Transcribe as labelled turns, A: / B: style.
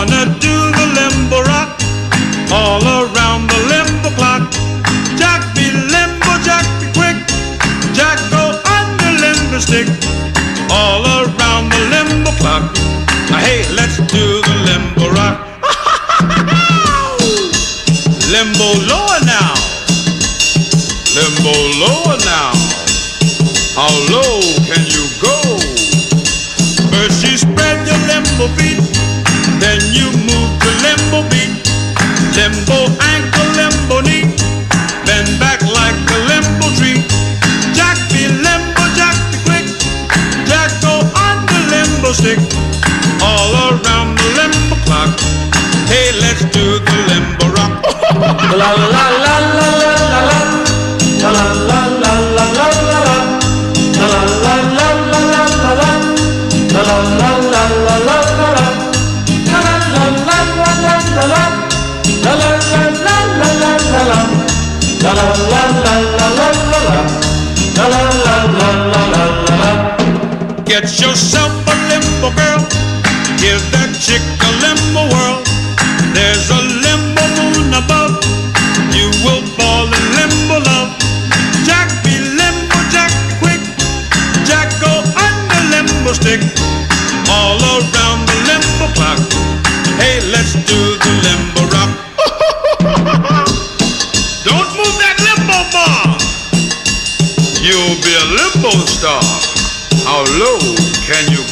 A: Gonna do the limbo rock all around the limbo clock. Jack be limbo, Jack be quick. Jack go the limbo stick all around the limbo clock. Now, hey, let's do the limbo rock. limbo lower now. Limbo lower now. How low can you go? First you spread your limbo feet, you move to limbo beat. Limbo ankle, limbo knee, bend back like a limbo tree. Jack be limbo, Jack be quick. Jack go on the limbo stick, all around the limbo clock. Hey, let's do the limbo rock.
B: La la la la la la. La la la la la la la la. La la la la la la la la. La la la la la la la la.
A: Get yourself a limbo girl. Give that chick a limbo whirl. There's a limbo moon above. You will fall in limbo love. Jack be limbo, Jack quick. Jack go the limbo stick. All around the limbo clock. Hey, let's do the limbo rock. You'll be a limbo star. How low can you